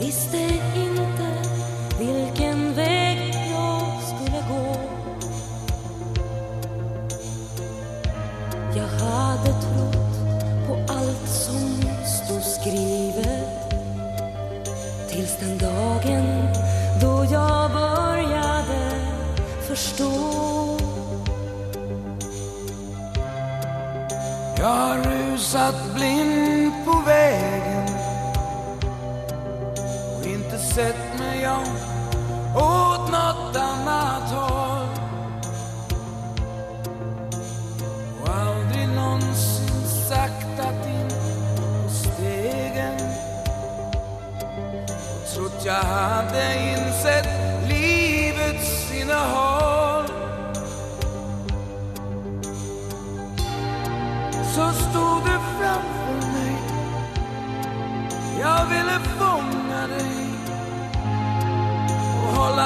Visste inte vilken väg jag skulle gå. Jag hade trott på allt som stod skrivet Tills den dagen då jag började förstå. Jag har rusat blind på väg sett mig om åt något annat håll. Och aldrig någonsin saktat in på stegen och trott jag hade insett livets innehåll. Så stod du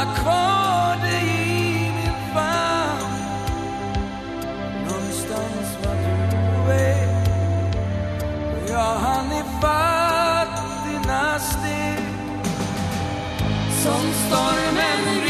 hålla kvar dig i min famn. Någonstans var du på och jag hann ifatt dina steg. Som stormen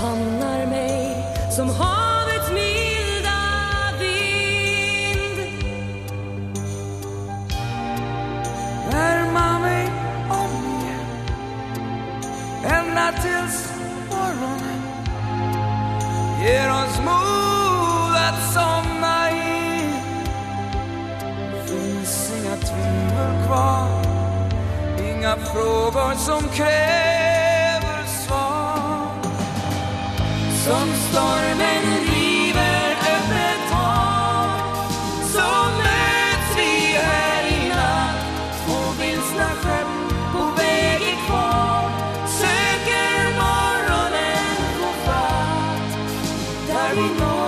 famnar mig som havets milda vind. Värma mig om igen Ända tills morgonen. Ger oss mod att somna in Finns inga tvivel kvar Inga frågor som krävs. som stormen river öppet hav så möts vi här i natt. Två vilsna skepp på väg i kvar. Söker morgonen på fatt där vi når